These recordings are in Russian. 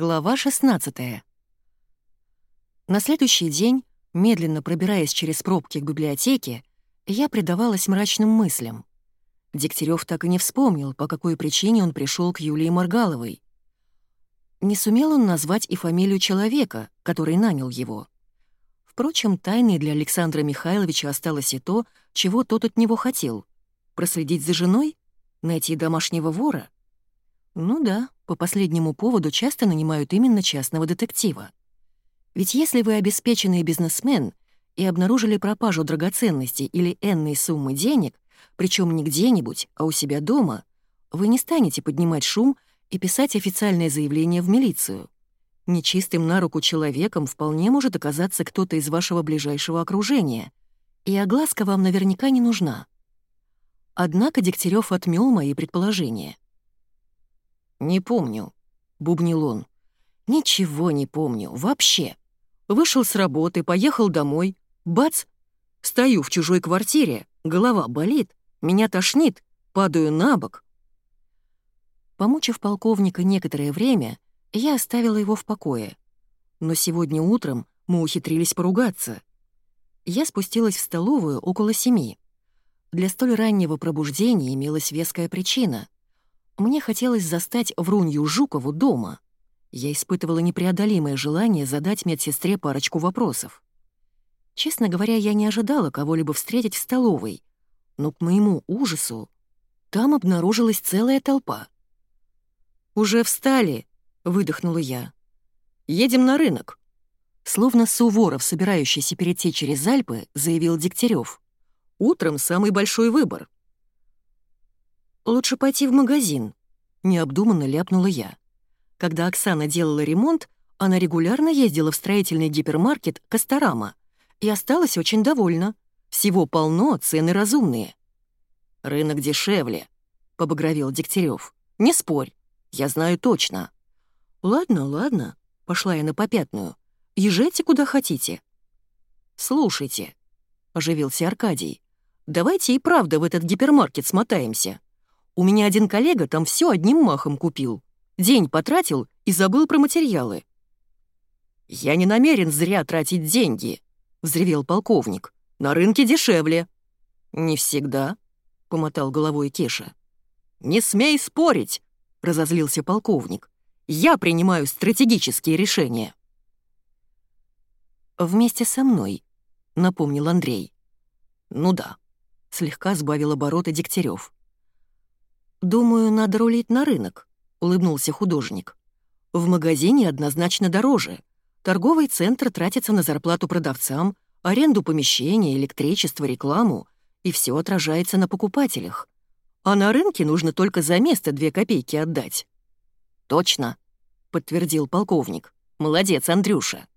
Глава 16 На следующий день, медленно пробираясь через пробки к библиотеке, я предавалась мрачным мыслям. Дегтярев так и не вспомнил, по какой причине он пришел к Юлии Маргаловой. Не сумел он назвать и фамилию человека, который нанял его. Впрочем, тайной для Александра Михайловича осталось и то, чего тот от него хотел. Проследить за женой? Найти домашнего вора? Ну да, по последнему поводу часто нанимают именно частного детектива. Ведь если вы обеспеченный бизнесмен и обнаружили пропажу драгоценностей или энной суммы денег, причем не где-нибудь, а у себя дома, вы не станете поднимать шум и писать официальное заявление в милицию. Нечистым на руку человеком вполне может оказаться кто-то из вашего ближайшего окружения, и огласка вам наверняка не нужна. Однако Дегтярев отмёл мои предположения. «Не помню», — бубнил он. «Ничего не помню, вообще. Вышел с работы, поехал домой. Бац! Стою в чужой квартире, голова болит, меня тошнит, падаю на бок». Помучив полковника некоторое время, я оставила его в покое. Но сегодня утром мы ухитрились поругаться. Я спустилась в столовую около семи. Для столь раннего пробуждения имелась веская причина — мне хотелось застать Врунью Жукову дома. Я испытывала непреодолимое желание задать медсестре парочку вопросов. Честно говоря, я не ожидала кого-либо встретить в столовой, но к моему ужасу там обнаружилась целая толпа. «Уже встали!» — выдохнула я. «Едем на рынок!» Словно Суворов, собирающийся перейти через Альпы, заявил Дегтярев. «Утром самый большой выбор. «Лучше пойти в магазин», — необдуманно ляпнула я. Когда Оксана делала ремонт, она регулярно ездила в строительный гипермаркет «Косторама» и осталась очень довольна. Всего полно, цены разумные. «Рынок дешевле», — побагровел Дегтярев. «Не спорь, я знаю точно». «Ладно, ладно», — пошла я на попятную. «Езжайте куда хотите». «Слушайте», — оживился Аркадий, «давайте и правда в этот гипермаркет смотаемся. У меня один коллега там все одним махом купил. День потратил и забыл про материалы. «Я не намерен зря тратить деньги», — взревел полковник. «На рынке дешевле». «Не всегда», — помотал головой Кеша. «Не смей спорить», — разозлился полковник. «Я принимаю стратегические решения». «Вместе со мной», — напомнил Андрей. «Ну да», — слегка сбавил обороты Дегтярев. «Думаю, надо рулить на рынок», — улыбнулся художник. «В магазине однозначно дороже. Торговый центр тратится на зарплату продавцам, аренду помещения, электричество, рекламу, и все отражается на покупателях. А на рынке нужно только за место две копейки отдать». «Точно», — подтвердил полковник. «Молодец, Андрюша».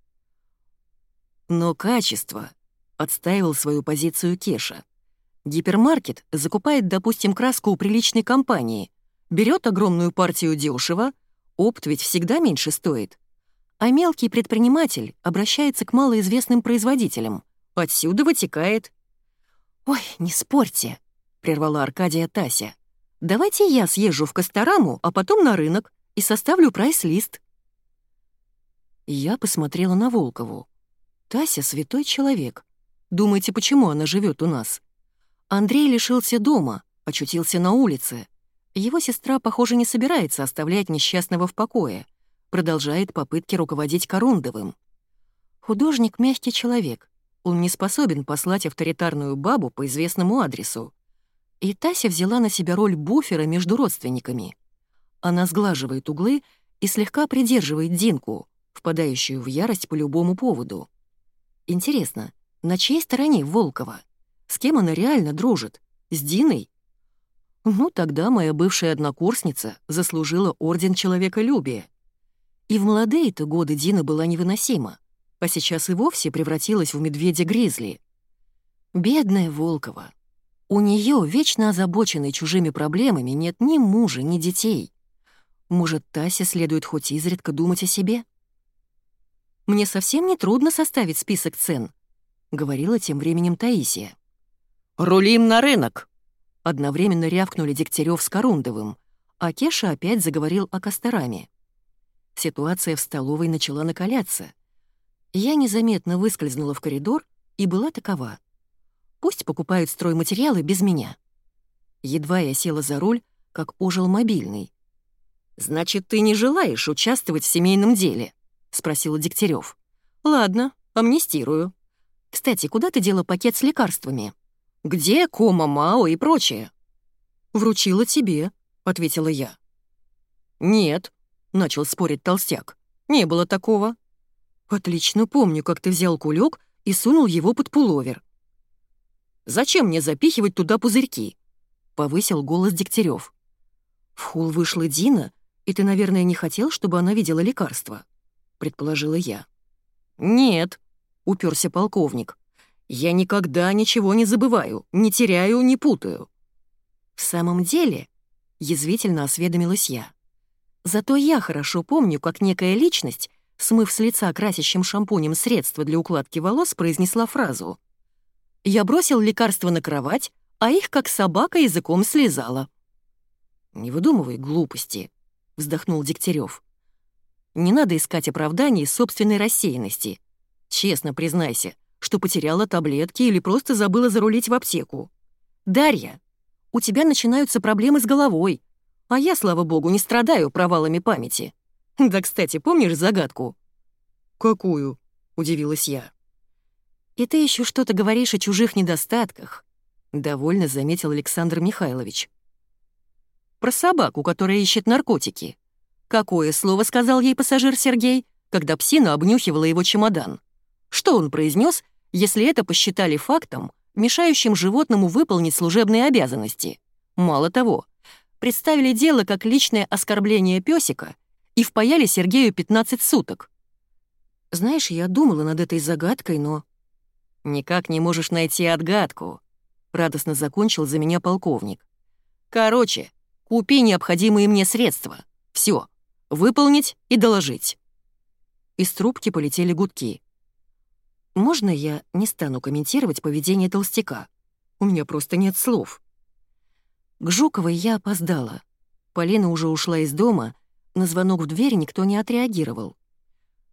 «Но качество», — отстаивал свою позицию Кеша. Гипермаркет закупает, допустим, краску у приличной компании, берет огромную партию дешево, опт ведь всегда меньше стоит. А мелкий предприниматель обращается к малоизвестным производителям. Отсюда вытекает... «Ой, не спорьте», — прервала Аркадия Тася. «Давайте я съезжу в Костораму, а потом на рынок и составлю прайс-лист». Я посмотрела на Волкову. Тася — святой человек. Думаете, почему она живет у нас? Андрей лишился дома, очутился на улице. Его сестра, похоже, не собирается оставлять несчастного в покое, продолжает попытки руководить Корундовым. Художник — мягкий человек. Он не способен послать авторитарную бабу по известному адресу. И Тася взяла на себя роль буфера между родственниками. Она сглаживает углы и слегка придерживает Динку, впадающую в ярость по любому поводу. Интересно, на чьей стороне Волкова? С кем она реально дружит? С Диной? Ну, тогда моя бывшая однокурсница заслужила Орден Человеколюбия. И в молодые-то годы Дина была невыносима, а сейчас и вовсе превратилась в медведя-гризли. Бедная Волкова. У нее вечно озабоченной чужими проблемами, нет ни мужа, ни детей. Может, Тасе следует хоть изредка думать о себе? «Мне совсем не трудно составить список цен», — говорила тем временем Таисия. «Рулим на рынок!» Одновременно рявкнули Дегтярев с Корундовым, а Кеша опять заговорил о Костораме. Ситуация в столовой начала накаляться. Я незаметно выскользнула в коридор и была такова. Пусть покупают стройматериалы без меня. Едва я села за руль, как ожил мобильный. «Значит, ты не желаешь участвовать в семейном деле?» — спросила Дегтярев. «Ладно, амнистирую. Кстати, куда ты дела пакет с лекарствами? Где кома, мао и прочее?» «Вручила тебе», — ответила я. «Нет», — начал спорить толстяк. «Не было такого». «Отлично помню, как ты взял кулек и сунул его под пуловер». «Зачем мне запихивать туда пузырьки?» — повысил голос Дегтярев. «В холл вышла Дина, и ты, наверное, не хотел, чтобы она видела лекарства», — предположила я. «Нет», — уперся полковник. «Я никогда ничего не забываю, не теряю, не путаю». «В самом деле», — язвительно осведомилась я. «Зато я хорошо помню, как некая личность, смыв с лица красящим шампунем средства для укладки волос, произнесла фразу. «Я бросил лекарства на кровать, а их как собака языком слезала». «Не выдумывай глупости», — вздохнул Дегтярев. «Не надо искать оправданий собственной рассеянности. Честно признайся, что потеряла таблетки или просто забыла зарулить в аптеку. Дарья, у тебя начинаются проблемы с головой, а я, слава богу, не страдаю провалами памяти. Да, кстати, помнишь загадку?» «Какую?» — удивилась я. «И ты еще что-то говоришь о чужих недостатках», — довольно заметил Александр Михайлович. «Про собаку, которая ищет наркотики. Какое слово сказал ей пассажир Сергей, когда псина обнюхивала его чемодан? Что он произнес, если это посчитали фактом, мешающим животному выполнить служебные обязанности? Мало того, представили дело как личное оскорбление песика и впаяли Сергею 15 суток. Знаешь, я думала над этой загадкой, но... Никак не можешь найти отгадку, радостно закончил за меня полковник. Короче, купи необходимые мне средства. Все, выполнить и доложить. Из трубки полетели гудки. Можно я не стану комментировать поведение толстяка? У меня просто нет слов. К Жуковой я опоздала. Полина уже ушла из дома, на звонок в дверь никто не отреагировал.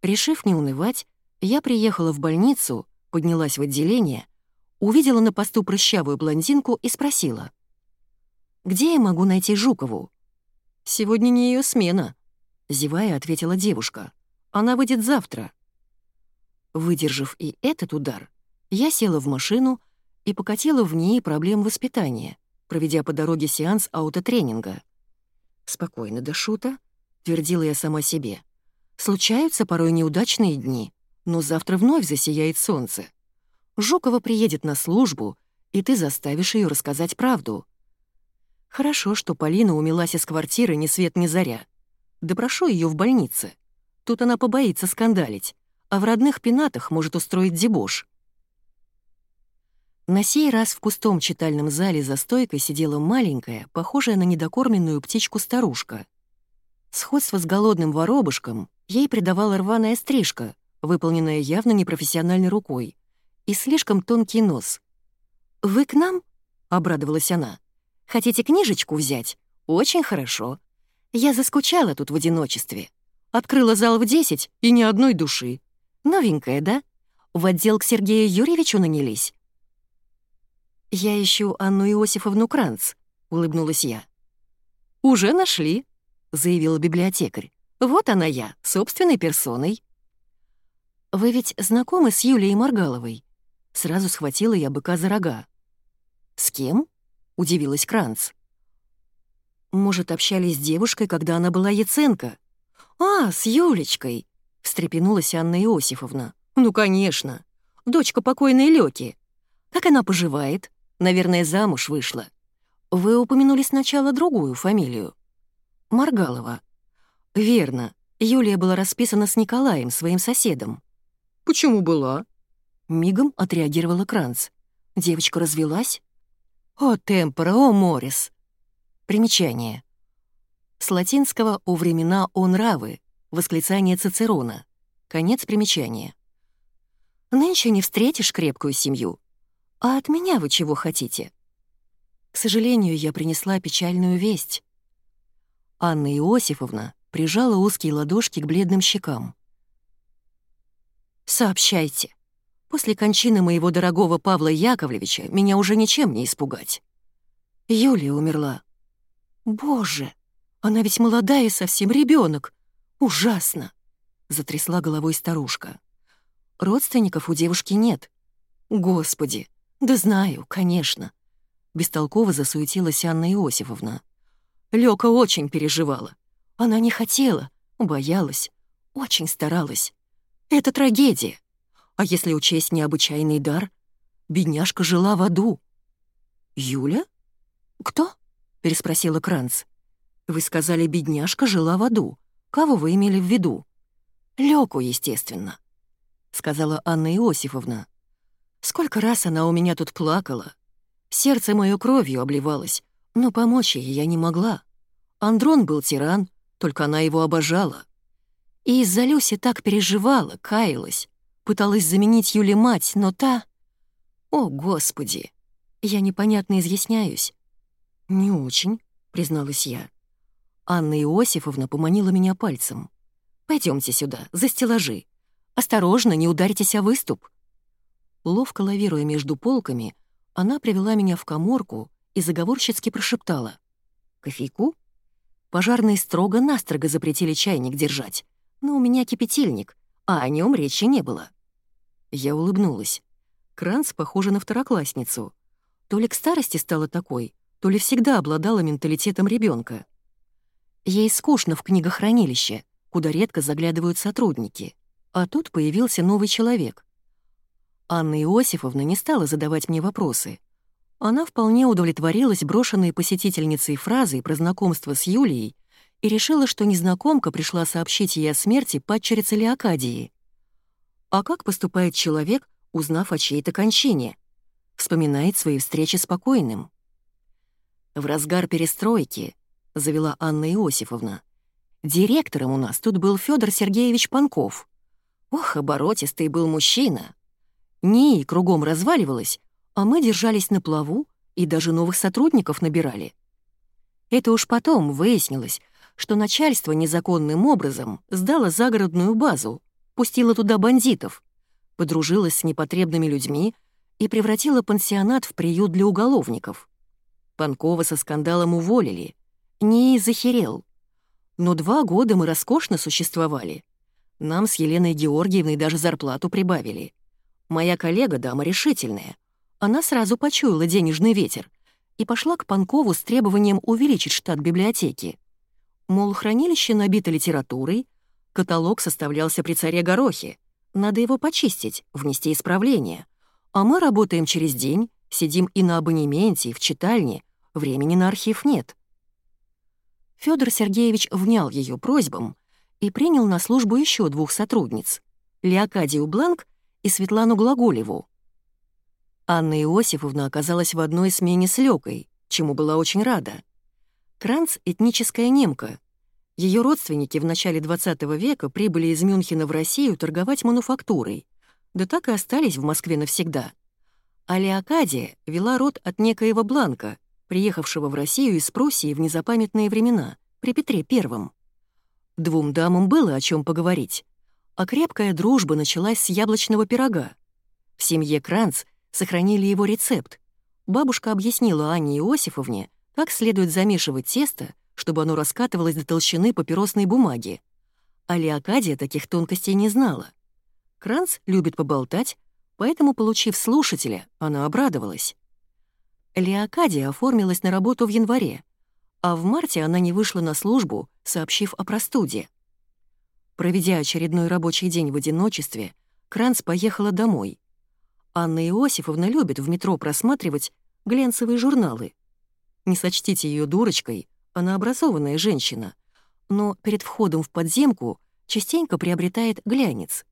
Решив не унывать, я приехала в больницу, поднялась в отделение, увидела на посту прыщавую блондинку и спросила. «Где я могу найти Жукову?» «Сегодня не ее смена», — зевая ответила девушка. «Она выйдет завтра». Выдержав и этот удар, я села в машину и покатила в ней проблем воспитания, проведя по дороге сеанс аутотренинга. «Спокойно, до шута», — твердила я сама себе. «Случаются порой неудачные дни, но завтра вновь засияет солнце. Жукова приедет на службу, и ты заставишь ее рассказать правду». Хорошо, что Полина умилась из квартиры ни свет ни заря. Допрошу ее в больнице. Тут она побоится скандалить, а в родных пенатах может устроить дебош. На сей раз в пустом читальном зале за стойкой сидела маленькая, похожая на недокормленную птичку-старушка. Сходство с голодным воробушком ей придавала рваная стрижка, выполненная явно непрофессиональной рукой, и слишком тонкий нос. «Вы к нам?» — обрадовалась она. «Хотите книжечку взять? Очень хорошо. Я заскучала тут в одиночестве. Открыла зал в десять и ни одной души. Новенькая, да? В отдел к Сергею Юрьевичу нанялись?» «Я ищу Анну Иосифовну Кранц», — улыбнулась я. «Уже нашли», — заявила библиотекарь. «Вот она я, собственной персоной». «Вы ведь знакомы с Юлией Маргаловой?» Сразу схватила я быка за рога. «С кем?» — удивилась Кранц. «Может, общались с девушкой, когда она была Яценко?» «А, с Юлечкой!» — встрепенулась Анна Иосифовна. «Ну, конечно. Дочка покойной Лёки. Как она поживает? Наверное, замуж вышла. Вы упомянули сначала другую фамилию. Маргалова. Верно. Юлия была расписана с Николаем, своим соседом. «Почему была?» Мигом отреагировала Кранц. Девочка развелась. «О, темпора, о, морис!» Примечание. С латинского «о времена, о нравы», Восклицание Цицерона. Конец примечания. «Нынче не встретишь крепкую семью. А от меня вы чего хотите?» К сожалению, я принесла печальную весть. Анна Иосифовна прижала узкие ладошки к бледным щекам. «Сообщайте. После кончины моего дорогого Павла Яковлевича меня уже ничем не испугать. Юлия умерла. Боже, она ведь молодая и совсем ребенок. Ужасно!» — затрясла головой старушка. «Родственников у девушки нет. Господи, да знаю, конечно». Бестолково засуетилась Анна Иосифовна. Лёка очень переживала. Она не хотела, боялась, очень старалась. Это трагедия. А если учесть необычайный дар? Бедняжка жила в аду. «Юля? Кто?» — переспросила Кранц. «Вы сказали, бедняжка жила в аду. Кого вы имели в виду?» «Лёку, естественно», — сказала Анна Иосифовна. «Сколько раз она у меня тут плакала. Сердце моё кровью обливалось, но помочь ей я не могла. Андрон был тиран, только она его обожала. И из-за Люси так переживала, каялась, пыталась заменить Юле мать, но та... О, Господи! Я непонятно изъясняюсь. «Не очень», — призналась я. Анна Иосифовна поманила меня пальцем. Пойдемте сюда, за стеллажи. Осторожно, не ударитесь о выступ». Ловко лавируя между полками, она привела меня в коморку и заговорщицки прошептала. «Кофейку?» Пожарные строго-настрого запретили чайник держать, но у меня кипятильник, а о нем речи не было. Я улыбнулась. Кранц похожа на второклассницу. То ли к старости стала такой, то ли всегда обладала менталитетом ребенка. Ей скучно в книгохранилище, куда редко заглядывают сотрудники. А тут появился новый человек. Анна Иосифовна не стала задавать мне вопросы. Она вполне удовлетворилась брошенной посетительницей фразой про знакомство с Юлией и решила, что незнакомка пришла сообщить ей о смерти падчерицы Леокадии. А как поступает человек, узнав о чьей-то кончине? Вспоминает свои встречи с покойным. В разгар перестройки, завела Анна Иосифовна, директором у нас тут был Федор Сергеевич Панков. Ох, оборотистый был мужчина. НИИ кругом разваливалась, а мы держались на плаву и даже новых сотрудников набирали. Это уж потом выяснилось, что начальство незаконным образом сдало загородную базу, пустило туда бандитов, подружилось с непотребными людьми и превратило пансионат в приют для уголовников. Панкова со скандалом уволили. НИИ захерел. Но два года мы роскошно существовали. Нам с Еленой Георгиевной даже зарплату прибавили. Моя коллега дама решительная. Она сразу почуяла денежный ветер и пошла к Панкову с требованием увеличить штат библиотеки. Мол, хранилище набито литературой, каталог составлялся при царе Горохе, надо его почистить, внести исправление. А мы работаем через день, сидим и на абонементе, и в читальне, времени на архив нет. Федор Сергеевич внял ее просьбам и принял на службу еще двух сотрудниц — Леокадию Бланк и Светлану Глаголеву. Анна Иосифовна оказалась в одной смене с Лёкой, чему была очень рада. Кранц — этническая немка. Ее родственники в начале XX века прибыли из Мюнхена в Россию торговать мануфактурой, да так и остались в Москве навсегда. А Леокадия вела род от некоего Бланка, приехавшего в Россию из Пруссии в незапамятные времена, при Петре Первом. Двум дамам было о чем поговорить а крепкая дружба началась с яблочного пирога. В семье Кранц сохранили его рецепт. Бабушка объяснила Анне Иосифовне, как следует замешивать тесто, чтобы оно раскатывалось до толщины папиросной бумаги. А Леокадия таких тонкостей не знала. Кранц любит поболтать, поэтому, получив слушателя, она обрадовалась. Леокадия оформилась на работу в январе, а в марте она не вышла на службу, сообщив о простуде. Проведя очередной рабочий день в одиночестве, Кранц поехала домой. Анна Иосифовна любит в метро просматривать глянцевые журналы. Не сочтите ее дурочкой, она образованная женщина, но перед входом в подземку частенько приобретает глянец.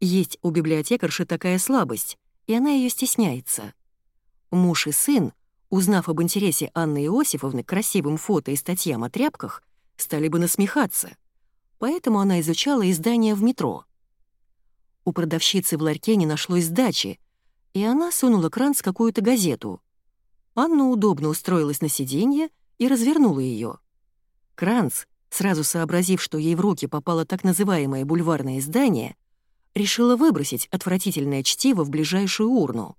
Есть у библиотекарши такая слабость, и она ее стесняется. Муж и сын, узнав об интересе Анны Иосифовны к красивым фото и статьям о тряпках, стали бы насмехаться — поэтому она изучала издания в метро. У продавщицы в ларьке не нашлось сдачи, и она сунула Кранц какую-то газету. Анна удобно устроилась на сиденье и развернула ее. Кранц, сразу сообразив, что ей в руки попало так называемое бульварное издание, решила выбросить отвратительное чтиво в ближайшую урну.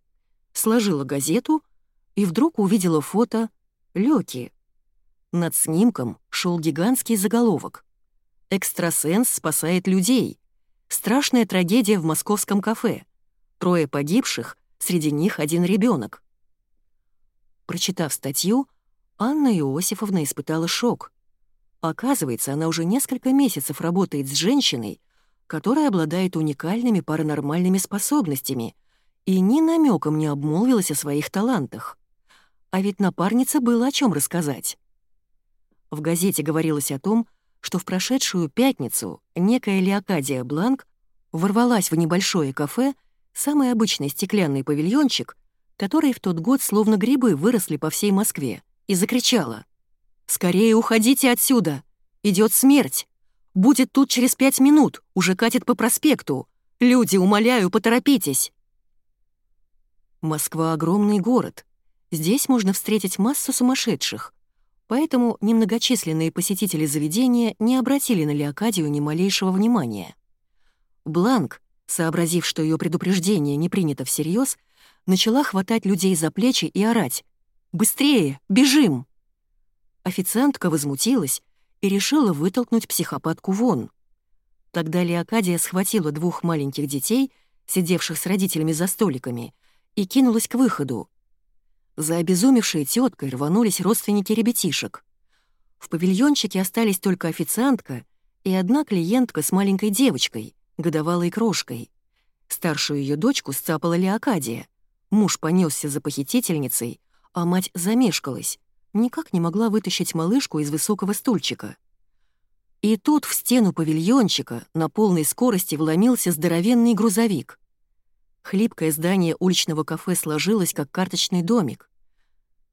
Сложила газету и вдруг увидела фото Лёки. Над снимком шел гигантский заголовок. «Экстрасенс спасает людей. Страшная трагедия в московском кафе. Трое погибших, среди них один ребенок. Прочитав статью, Анна Иосифовна испытала шок. Оказывается, она уже несколько месяцев работает с женщиной, которая обладает уникальными паранормальными способностями и ни намеком не обмолвилась о своих талантах. А ведь напарнице было о чем рассказать. В газете говорилось о том, что в прошедшую пятницу некая Леокадия Бланк ворвалась в небольшое кафе, самый обычный стеклянный павильончик, которые в тот год словно грибы выросли по всей Москве, и закричала. «Скорее уходите отсюда! Идет смерть! Будет тут через пять минут, уже катит по проспекту! Люди, умоляю, поторопитесь!» Москва — огромный город. Здесь можно встретить массу сумасшедших. Поэтому немногочисленные посетители заведения не обратили на Леокадию ни малейшего внимания. Бланк, сообразив, что ее предупреждение не принято всерьез, начала хватать людей за плечи и орать. «Быстрее! Бежим!» Официантка возмутилась и решила вытолкнуть психопатку вон. Тогда Леокадия схватила двух маленьких детей, сидевших с родителями за столиками, и кинулась к выходу. За обезумевшей теткой рванулись родственники ребятишек. В павильончике остались только официантка и одна клиентка с маленькой девочкой, годовалой крошкой. Старшую ее дочку сцапала Леокадия. Муж понесся за похитительницей, а мать замешкалась, никак не могла вытащить малышку из высокого стульчика. И тут в стену павильончика на полной скорости вломился здоровенный грузовик. Хлипкое здание уличного кафе сложилось, как карточный домик.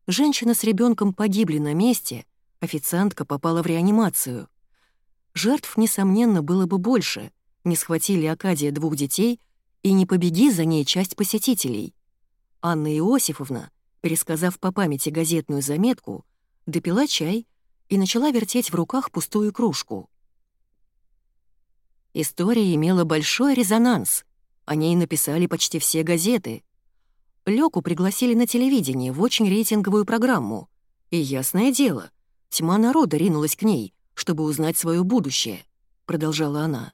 Женщина с ребенком погибли на месте, официантка попала в реанимацию. Жертв, несомненно, было бы больше, не схватили Акадия двух детей и не побеги за ней часть посетителей. Анна Иосифовна, пересказав по памяти газетную заметку, допила чай и начала вертеть в руках пустую кружку. История имела большой резонанс. О ней написали почти все газеты. Лёку пригласили на телевидение в очень рейтинговую программу. И ясное дело, тьма народа ринулась к ней, чтобы узнать свое будущее, продолжала она.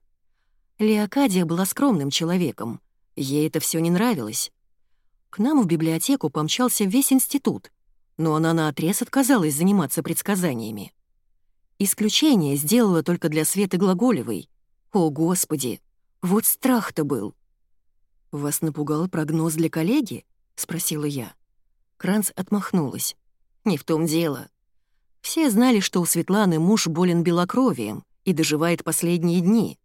Леокадия была скромным человеком. Ей это все не нравилось. К нам в библиотеку помчался весь институт, но она наотрез отказалась заниматься предсказаниями. Исключение сделала только для Светы Глаголевой. О, Господи, вот страх-то был. «Вас напугал прогноз для коллеги?» — спросила я. Кранц отмахнулась. «Не в том дело. Все знали, что у Светланы муж болен белокровием и доживает последние дни.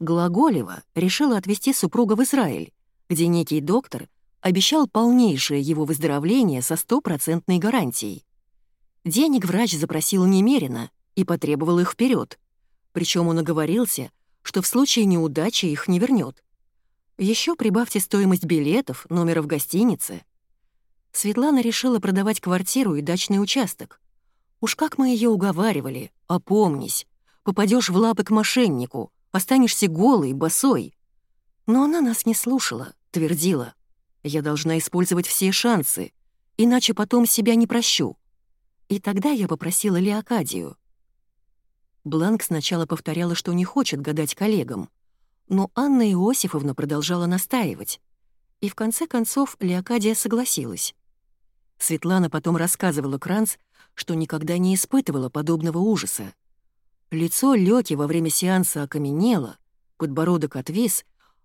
Глаголева решила отвезти супруга в Израиль, где некий доктор обещал полнейшее его выздоровление со стопроцентной гарантией. Денег врач запросил немерено и потребовал их вперед. Причем он оговорился, что в случае неудачи их не вернет. Еще прибавьте стоимость билетов, номера в гостинице. Светлана решила продавать квартиру и дачный участок. Уж как мы ее уговаривали, опомнись, попадешь в лапы к мошеннику, останешься голой, босой. Но она нас не слушала, твердила. Я должна использовать все шансы, иначе потом себя не прощу. И тогда я попросила Леокадию. Бланк сначала повторяла, что не хочет гадать коллегам, но Анна Иосифовна продолжала настаивать. И в конце концов Леокадия согласилась. Светлана потом рассказывала Кранц, что никогда не испытывала подобного ужаса. Лицо Лёки во время сеанса окаменело, подбородок отвис,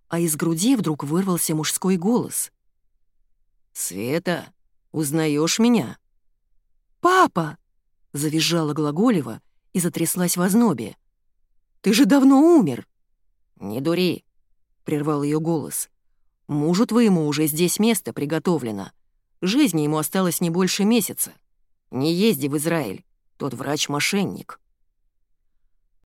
а из груди вдруг вырвался мужской голос. «Света, узнаешь меня?» «Папа!» — завизжала Глаголева и затряслась в ознобе. «Ты же давно умер!» «Не дури!» — прервал ее голос. «Мужу твоему уже здесь место приготовлено. Жизни ему осталось не больше месяца. Не езди в Израиль, тот врач-мошенник».